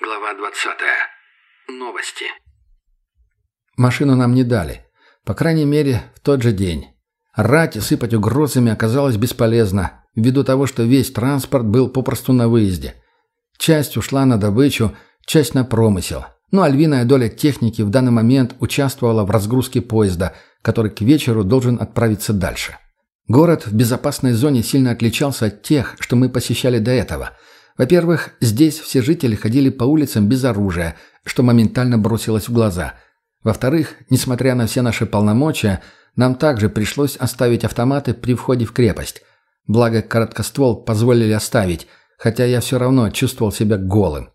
Глава 20. Новости. Машину нам не дали. По крайней мере, в тот же день. Рать и сыпать угрозами оказалось бесполезно, ввиду того, что весь транспорт был попросту на выезде. Часть ушла на добычу, часть на промысел. Но львиная доля техники в данный момент участвовала в разгрузке поезда, который к вечеру должен отправиться дальше. Город в безопасной зоне сильно отличался от тех, что мы посещали до этого. Во-первых, здесь все жители ходили по улицам без оружия, что моментально бросилось в глаза. Во-вторых, несмотря на все наши полномочия, нам также пришлось оставить автоматы при входе в крепость. Благо, короткоствол позволили оставить, хотя я все равно чувствовал себя голым.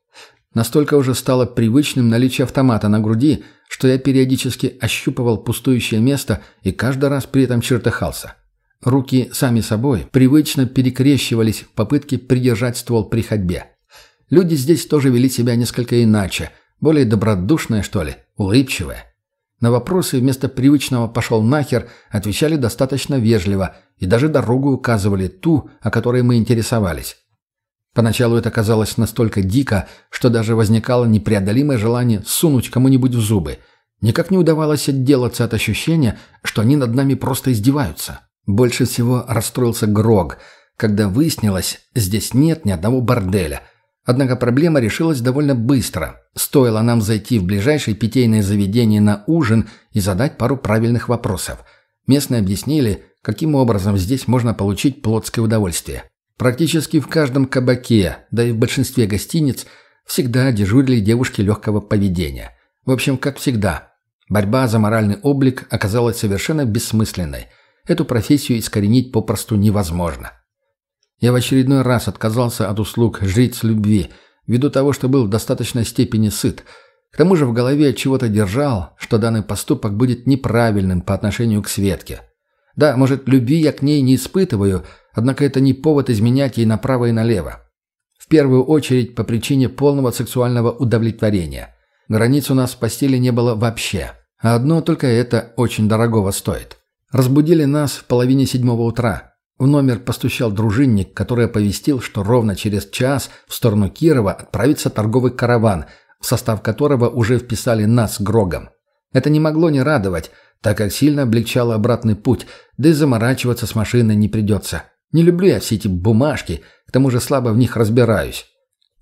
Настолько уже стало привычным наличие автомата на груди, что я периодически ощупывал пустующее место и каждый раз при этом чертыхался. Руки сами собой привычно перекрещивались в попытке придержать ствол при ходьбе. Люди здесь тоже вели себя несколько иначе, более добродушные, что ли, улыбчивые. На вопросы вместо привычного «пошел нахер» отвечали достаточно вежливо и даже дорогу указывали ту, о которой мы интересовались. Поначалу это казалось настолько дико, что даже возникало непреодолимое желание сунуть кому-нибудь в зубы. Никак не удавалось отделаться от ощущения, что они над нами просто издеваются. Больше всего расстроился Грог, когда выяснилось, здесь нет ни одного борделя. Однако проблема решилась довольно быстро. Стоило нам зайти в ближайшее питейное заведение на ужин и задать пару правильных вопросов. Местные объяснили, каким образом здесь можно получить плотское удовольствие. Практически в каждом кабаке, да и в большинстве гостиниц, всегда дежурили девушки легкого поведения. В общем, как всегда. Борьба за моральный облик оказалась совершенно бессмысленной. Эту профессию искоренить попросту невозможно. Я в очередной раз отказался от услуг жриц любви, ввиду того, что был в достаточной степени сыт. К тому же в голове чего-то держал, что данный поступок будет неправильным по отношению к Светке. Да, может, любви я к ней не испытываю – Однако это не повод изменять ей направо и налево. В первую очередь по причине полного сексуального удовлетворения. Границ у нас в постели не было вообще. А одно только это очень дорогого стоит. Разбудили нас в половине седьмого утра. В номер постучал дружинник, который оповестил, что ровно через час в сторону Кирова отправится торговый караван, в состав которого уже вписали нас с Грогом. Это не могло не радовать, так как сильно облегчало обратный путь, да и заморачиваться с машиной не придется. Не люблю я все эти бумажки, к тому же слабо в них разбираюсь.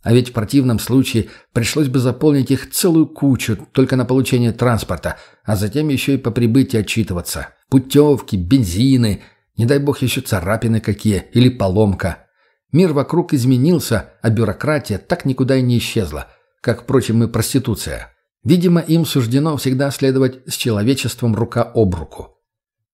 А ведь в противном случае пришлось бы заполнить их целую кучу только на получение транспорта, а затем еще и по прибытии отчитываться. Путевки, бензины, не дай бог еще царапины какие или поломка. Мир вокруг изменился, а бюрократия так никуда и не исчезла, как, впрочем, и проституция. Видимо, им суждено всегда следовать с человечеством рука об руку.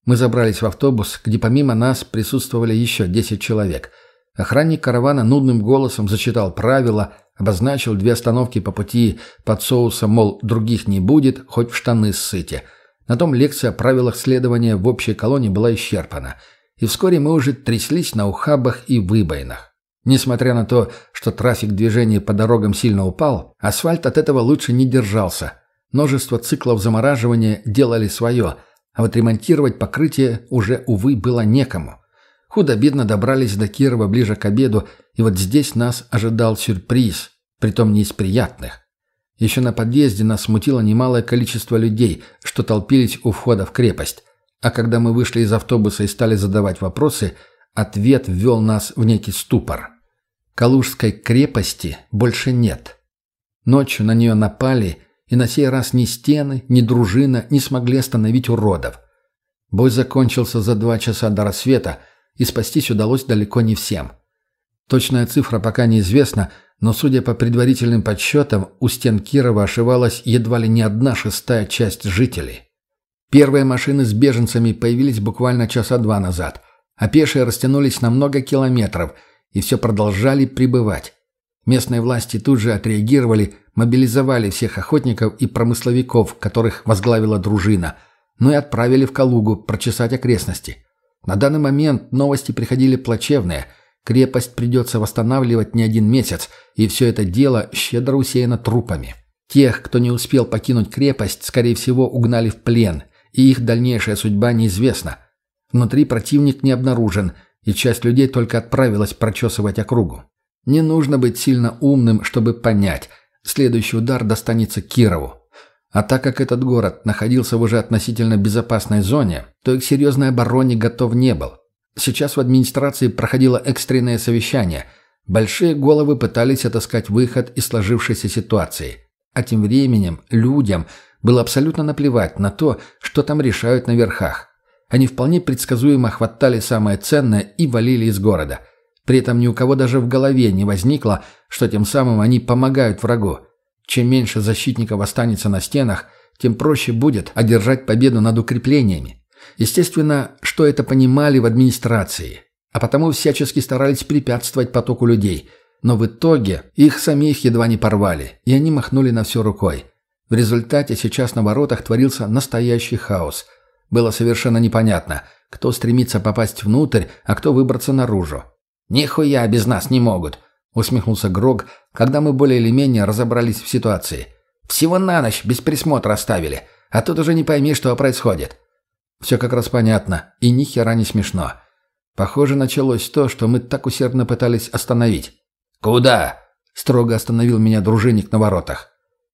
Мы забрались в автобус, где помимо нас присутствовали еще 10 человек. Охранник каравана нудным голосом зачитал правила, обозначил две остановки по пути под соусом, мол, других не будет, хоть в штаны ссыте. На том лекция о правилах следования в общей колонии была исчерпана. И вскоре мы уже тряслись на ухабах и выбоинах. Несмотря на то, что трафик движения по дорогам сильно упал, асфальт от этого лучше не держался. Множество циклов замораживания делали свое – а вот ремонтировать покрытие уже, увы, было некому. Худо-бедно добрались до Кирова ближе к обеду, и вот здесь нас ожидал сюрприз, притом не из приятных. Еще на подъезде нас смутило немалое количество людей, что толпились у входа в крепость. А когда мы вышли из автобуса и стали задавать вопросы, ответ ввел нас в некий ступор. Калужской крепости больше нет. Ночью на нее напали и на сей раз ни стены, ни дружина не смогли остановить уродов. Бой закончился за два часа до рассвета, и спастись удалось далеко не всем. Точная цифра пока неизвестна, но, судя по предварительным подсчетам, у стен Кирова ошивалась едва ли не одна шестая часть жителей. Первые машины с беженцами появились буквально часа два назад, а пешие растянулись на много километров и все продолжали прибывать. Местные власти тут же отреагировали, мобилизовали всех охотников и промысловиков, которых возглавила дружина, но и отправили в Калугу прочесать окрестности. На данный момент новости приходили плачевные. Крепость придется восстанавливать не один месяц, и все это дело щедро усеяно трупами. Тех, кто не успел покинуть крепость, скорее всего, угнали в плен, и их дальнейшая судьба неизвестна. Внутри противник не обнаружен, и часть людей только отправилась прочесывать округу. Не нужно быть сильно умным, чтобы понять – Следующий удар достанется Кирову. А так как этот город находился в уже относительно безопасной зоне, то и к серьезной обороне готов не был. Сейчас в администрации проходило экстренное совещание. Большие головы пытались отыскать выход из сложившейся ситуации. А тем временем людям было абсолютно наплевать на то, что там решают на верхах. Они вполне предсказуемо хватали самое ценное и валили из города. При этом ни у кого даже в голове не возникло, что тем самым они помогают врагу. Чем меньше защитников останется на стенах, тем проще будет одержать победу над укреплениями. Естественно, что это понимали в администрации, а потому всячески старались препятствовать потоку людей. Но в итоге их самих едва не порвали, и они махнули на все рукой. В результате сейчас на воротах творился настоящий хаос. Было совершенно непонятно, кто стремится попасть внутрь, а кто выбраться наружу. «Нихуя без нас не могут», — усмехнулся Грог, когда мы более или менее разобрались в ситуации. «Всего на ночь без присмотра оставили, а тут уже не пойми, что происходит». Все как раз понятно, и ни хера не смешно. Похоже, началось то, что мы так усердно пытались остановить. «Куда?» — строго остановил меня дружинник на воротах.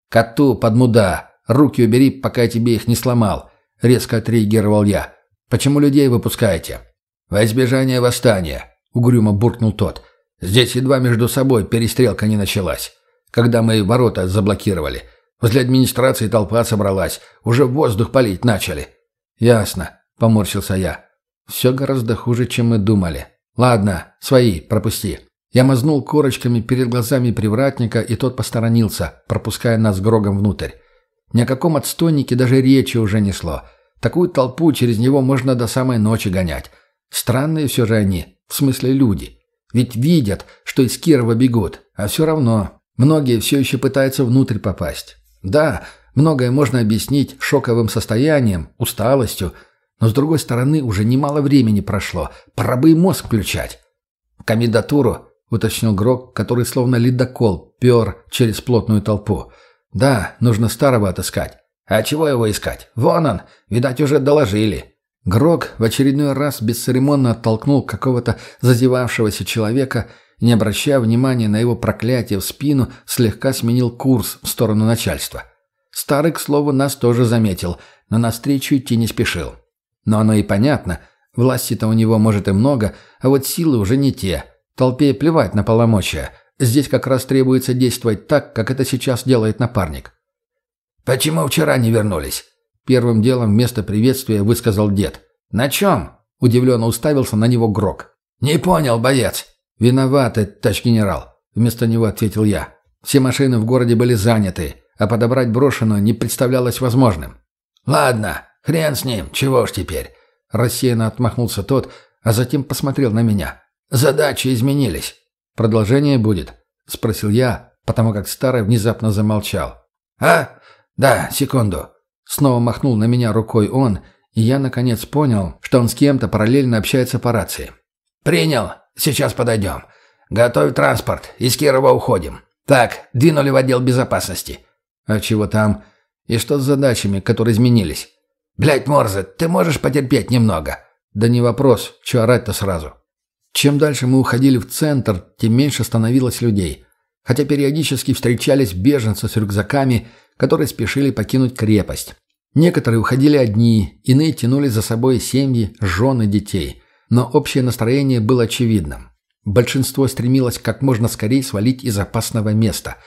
«Коту под муда. Руки убери, пока я тебе их не сломал», — резко отреагировал я. «Почему людей выпускаете?» «Во избежание восстания», — угрюмо буркнул тот. «Здесь едва между собой перестрелка не началась. Когда мы ворота заблокировали. Возле администрации толпа собралась. Уже воздух палить начали». «Ясно», — поморщился я. «Все гораздо хуже, чем мы думали. Ладно, свои, пропусти». Я мазнул корочками перед глазами привратника, и тот посторонился, пропуская нас Грогом внутрь. Ни о каком отстойнике даже речи уже не шло. Такую толпу через него можно до самой ночи гонять. Странные все же они, в смысле люди. Ведь видят, что из Кирова бегут, а все равно. Многие все еще пытаются внутрь попасть. Да, многое можно объяснить шоковым состоянием, усталостью, но с другой стороны уже немало времени прошло, пора бы и мозг включать. Комендатуру уточнил Грок, который словно ледокол пер через плотную толпу. «Да, нужно старого отыскать». «А чего его искать? Вон он, видать, уже доложили». Грок в очередной раз бесцеремонно оттолкнул какого-то зазевавшегося человека не обращая внимания на его проклятие в спину, слегка сменил курс в сторону начальства. Старый, к слову, нас тоже заметил, но навстречу идти не спешил. Но оно и понятно, власти-то у него, может, и много, а вот силы уже не те – Толпе плевать на полномочия. Здесь как раз требуется действовать так, как это сейчас делает напарник. «Почему вчера не вернулись?» Первым делом вместо приветствия высказал дед. «На чем?» – удивленно уставился на него Грок. «Не понял, боец». «Виноват, тач генерал», – вместо него ответил я. «Все машины в городе были заняты, а подобрать брошенную не представлялось возможным». «Ладно, хрен с ним, чего ж теперь?» Рассеянно отмахнулся тот, а затем посмотрел на меня. Задачи изменились. Продолжение будет?» — спросил я, потому как старый внезапно замолчал. «А? Да, секунду». Снова махнул на меня рукой он, и я наконец понял, что он с кем-то параллельно общается по рации. «Принял. Сейчас подойдем. Готовь транспорт. Из Кирова уходим. Так, двинули в отдел безопасности». «А чего там? И что с задачами, которые изменились?» «Блядь, Морзе, ты можешь потерпеть немного?» «Да не вопрос. Че орать-то сразу?» Чем дальше мы уходили в центр, тем меньше становилось людей. Хотя периодически встречались беженцы с рюкзаками, которые спешили покинуть крепость. Некоторые уходили одни, иные тянули за собой семьи, жены, детей. Но общее настроение было очевидным. Большинство стремилось как можно скорее свалить из опасного места.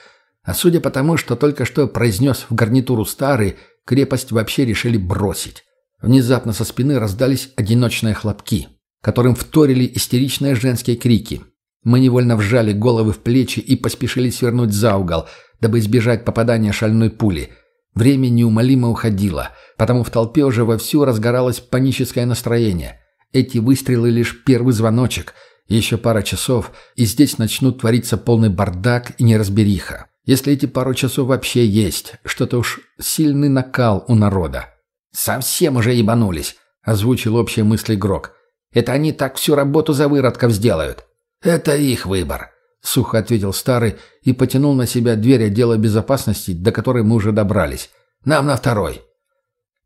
А судя по тому, что только что произнес в гарнитуру старый, крепость вообще решили бросить. Внезапно со спины раздались одиночные хлопки которым вторили истеричные женские крики. Мы невольно вжали головы в плечи и поспешили свернуть за угол, дабы избежать попадания шальной пули. Время неумолимо уходило, потому в толпе уже вовсю разгоралось паническое настроение. Эти выстрелы лишь первый звоночек. Еще пара часов, и здесь начнут твориться полный бардак и неразбериха. Если эти пару часов вообще есть, что-то уж сильный накал у народа. «Совсем уже ебанулись», — озвучил общие мысли Грок. Это они так всю работу за выродков сделают. Это их выбор, сухо ответил старый и потянул на себя дверь отдела безопасности, до которой мы уже добрались. Нам на второй.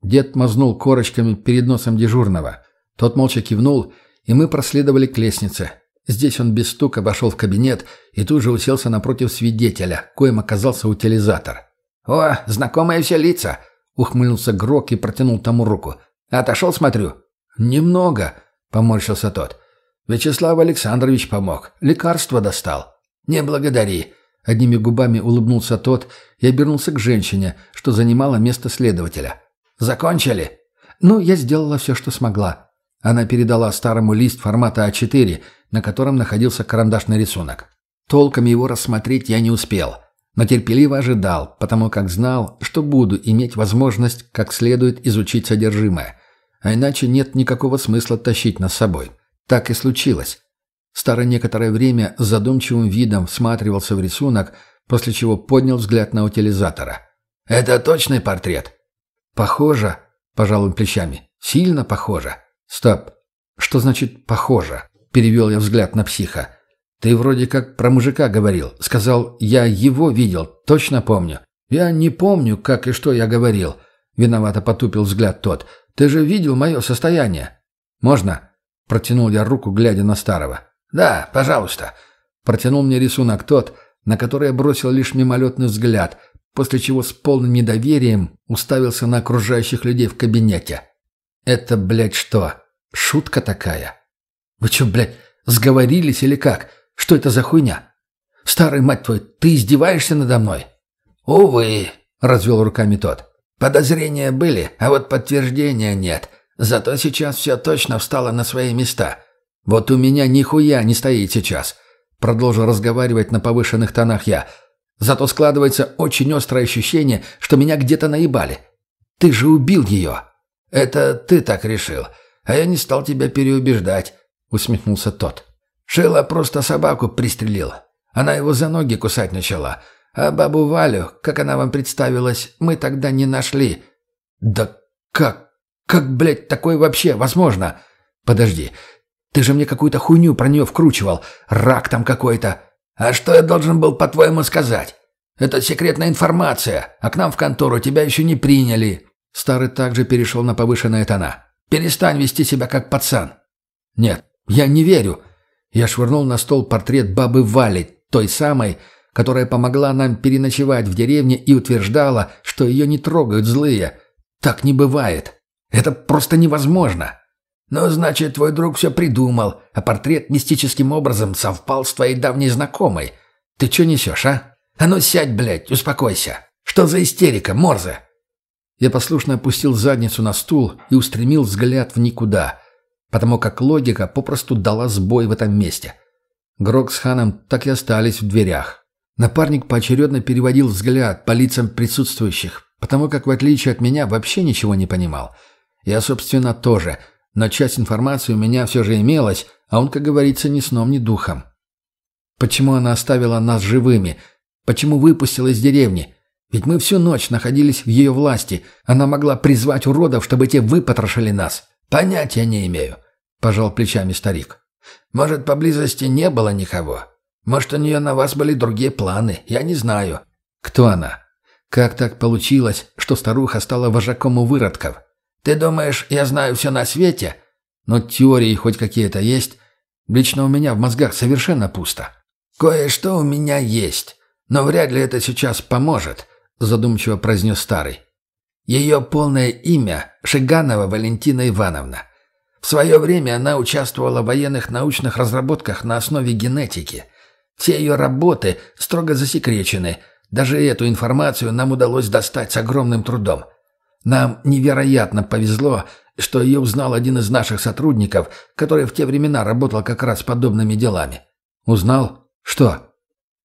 Дед мазнул корочками перед носом дежурного. Тот молча кивнул, и мы проследовали к лестнице. Здесь он без стука обошел в кабинет и тут же уселся напротив свидетеля, коим оказался утилизатор. «О, знакомые все лица!» — ухмыльнулся Грок и протянул тому руку. «Отошел, смотрю». «Немного», — поморщился тот. «Вячеслав Александрович помог. Лекарство достал». «Не благодари», — одними губами улыбнулся тот и обернулся к женщине, что занимала место следователя. «Закончили?» «Ну, я сделала все, что смогла». Она передала старому лист формата А4, на котором находился карандашный рисунок. Толком его рассмотреть я не успел, но терпеливо ожидал, потому как знал, что буду иметь возможность как следует изучить содержимое. А иначе нет никакого смысла тащить нас с собой. Так и случилось. Старый некоторое время с задумчивым видом всматривался в рисунок, после чего поднял взгляд на утилизатора. «Это точный портрет?» «Похоже», — пожал он плечами. «Сильно похоже». «Стоп. Что значит «похоже»?» — перевел я взгляд на психа. «Ты вроде как про мужика говорил. Сказал, я его видел. Точно помню». «Я не помню, как и что я говорил». Виновато потупил взгляд тот. «Ты же видел мое состояние». «Можно?» — протянул я руку, глядя на старого. «Да, пожалуйста». Протянул мне рисунок тот, на который я бросил лишь мимолетный взгляд, после чего с полным недоверием уставился на окружающих людей в кабинете. «Это, блядь, что? Шутка такая? Вы что, блядь, сговорились или как? Что это за хуйня? Старый, мать твою, ты издеваешься надо мной?» «Увы», — развел руками тот. «Подозрения были, а вот подтверждения нет. Зато сейчас все точно встало на свои места. Вот у меня нихуя не стоит сейчас». Продолжил разговаривать на повышенных тонах я. «Зато складывается очень острое ощущение, что меня где-то наебали. Ты же убил ее!» «Это ты так решил, а я не стал тебя переубеждать», — усмехнулся тот. «Шила просто собаку пристрелил. Она его за ноги кусать начала. А бабу Валю, как она вам представилась, мы тогда не нашли». «Да как? Как, блядь, такое вообще возможно?» «Подожди, ты же мне какую-то хуйню про нее вкручивал. Рак там какой-то». «А что я должен был, по-твоему, сказать? Это секретная информация, а к нам в контору тебя еще не приняли». Старый также перешел на повышенные тона. «Перестань вести себя как пацан». «Нет, я не верю». Я швырнул на стол портрет бабы Вали, той самой, которая помогла нам переночевать в деревне и утверждала, что ее не трогают злые. Так не бывает. Это просто невозможно. «Ну, значит, твой друг все придумал, а портрет мистическим образом совпал с твоей давней знакомой. Ты что несешь, а? А ну сядь, блядь, успокойся. Что за истерика, Морзе?» Я послушно опустил задницу на стул и устремил взгляд в никуда, потому как логика попросту дала сбой в этом месте. Грок с Ханом так и остались в дверях. Напарник поочередно переводил взгляд по лицам присутствующих, потому как, в отличие от меня, вообще ничего не понимал. Я, собственно, тоже, но часть информации у меня все же имелась, а он, как говорится, ни сном, ни духом. Почему она оставила нас живыми? Почему выпустила из деревни? Ведь мы всю ночь находились в ее власти. Она могла призвать уродов, чтобы те выпотрошили нас. Понятия не имею, — пожал плечами старик. Может, поблизости не было никого? Может, у нее на вас были другие планы? Я не знаю. Кто она? Как так получилось, что старуха стала вожаком у выродков? Ты думаешь, я знаю все на свете? Но теории хоть какие-то есть. Лично у меня в мозгах совершенно пусто. Кое-что у меня есть, но вряд ли это сейчас поможет задумчиво произнес старый. Ее полное имя – Шиганова Валентина Ивановна. В свое время она участвовала в военных научных разработках на основе генетики. Все ее работы строго засекречены. Даже эту информацию нам удалось достать с огромным трудом. Нам невероятно повезло, что ее узнал один из наших сотрудников, который в те времена работал как раз подобными делами. Узнал? Что?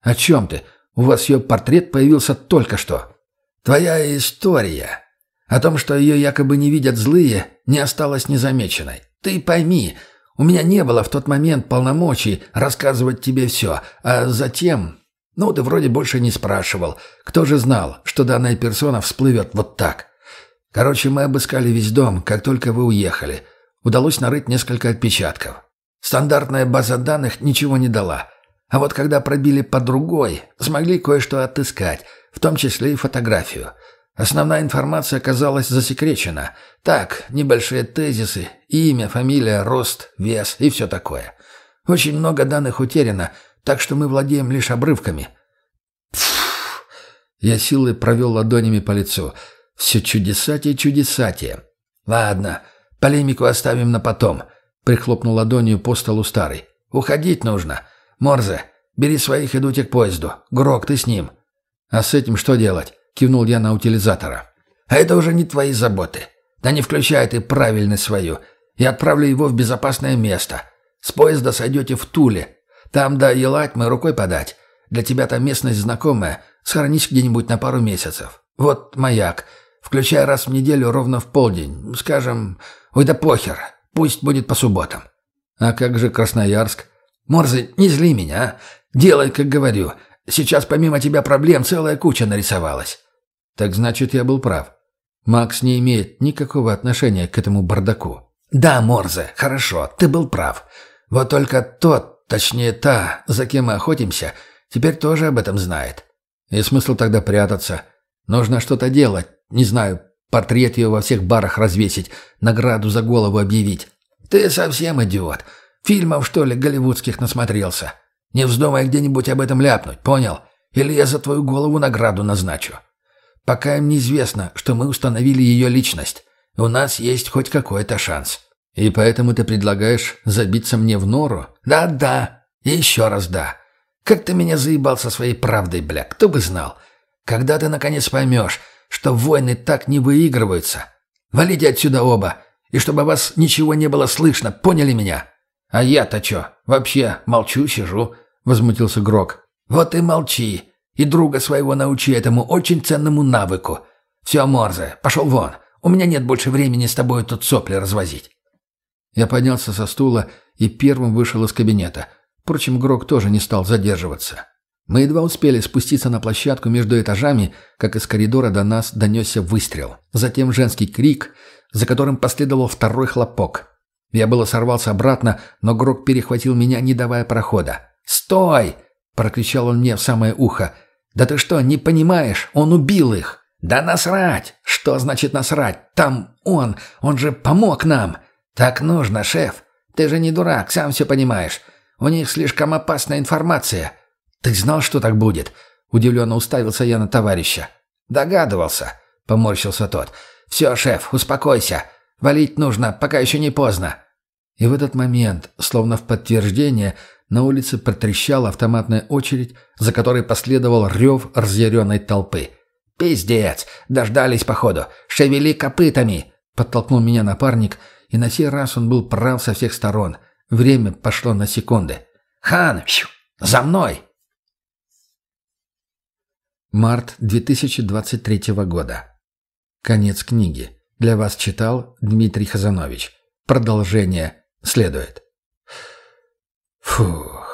О чем ты? У вас ее портрет появился только что. Твоя история о том, что ее якобы не видят злые, не осталась незамеченной. Ты пойми, у меня не было в тот момент полномочий рассказывать тебе все, а затем... Ну, ты вроде больше не спрашивал. Кто же знал, что данная персона всплывет вот так? Короче, мы обыскали весь дом, как только вы уехали. Удалось нарыть несколько отпечатков. Стандартная база данных ничего не дала. А вот когда пробили по другой, смогли кое-что отыскать, в том числе и фотографию. Основная информация оказалась засекречена. Так, небольшие тезисы, имя, фамилия, рост, вес и все такое. Очень много данных утеряно, так что мы владеем лишь обрывками». Я силой провел ладонями по лицу. Все чудесатие чудесатие. «Ладно, полемику оставим на потом», — прихлопнул ладонью по столу старый. «Уходить нужно. Морзе, бери своих идуйте к поезду. Грок, ты с ним». «А с этим что делать?» — кивнул я на утилизатора. «А это уже не твои заботы. Да не включай ты правильно свою. Я отправлю его в безопасное место. С поезда сойдете в Туле. Там до Елатьмы рукой подать. Для тебя там местность знакомая. Схоронись где-нибудь на пару месяцев. Вот маяк. Включай раз в неделю ровно в полдень. Скажем, ой да похер. Пусть будет по субботам. А как же Красноярск? Морзе, не зли меня, а? Делай, как говорю. Сейчас помимо тебя проблем целая куча нарисовалась. Так значит, я был прав. Макс не имеет никакого отношения к этому бардаку. Да, Морзе, хорошо, ты был прав. Вот только тот, точнее та, за кем мы охотимся, теперь тоже об этом знает. И смысл тогда прятаться? Нужно что-то делать. Не знаю, портрет ее во всех барах развесить, награду за голову объявить. Ты совсем идиот. Фильмов, что ли, голливудских насмотрелся. Не вздумай где-нибудь об этом ляпнуть, понял? Или я за твою голову награду назначу. Пока им неизвестно, что мы установили ее личность. У нас есть хоть какой-то шанс. И поэтому ты предлагаешь забиться мне в нору? Да-да. И еще раз да. Как ты меня заебал со своей правдой, бля, кто бы знал. Когда ты наконец поймешь, что войны так не выигрываются. Валите отсюда оба, и чтобы вас ничего не было слышно, поняли меня? А я-то чё? Вообще молчу, сижу, — возмутился Грок. Вот и молчи, и друга своего научи этому очень ценному навыку. Все, Морзе, пошел вон, у меня нет больше времени с тобой тут сопли развозить. Я поднялся со стула и первым вышел из кабинета. Впрочем, Грок тоже не стал задерживаться. Мы едва успели спуститься на площадку между этажами, как из коридора до нас донесся выстрел. Затем женский крик, за которым последовал второй хлопок. Я было сорвался обратно, но Грок перехватил меня, не давая прохода. «Стой!» — прокричал он мне в самое ухо. «Да ты что, не понимаешь? Он убил их!» «Да насрать! Что значит насрать? Там он! Он же помог нам!» «Так нужно, шеф! Ты же не дурак, сам все понимаешь. У них слишком опасная информация!» «Ты знал, что так будет?» — удивленно уставился я на товарища. «Догадывался», — поморщился тот. «Все, шеф, успокойся. Валить нужно, пока еще не поздно». И в этот момент, словно в подтверждение, на улице протрещала автоматная очередь, за которой последовал рев разъяренной толпы. «Пиздец! Дождались, походу! Шевели копытами!» — подтолкнул меня напарник, и на сей раз он был прав со всех сторон. Время пошло на секунды. «Хан! За мной!» Март 2023 года. Конец книги. Для вас читал Дмитрий Хазанович. Продолжение следует. Фух.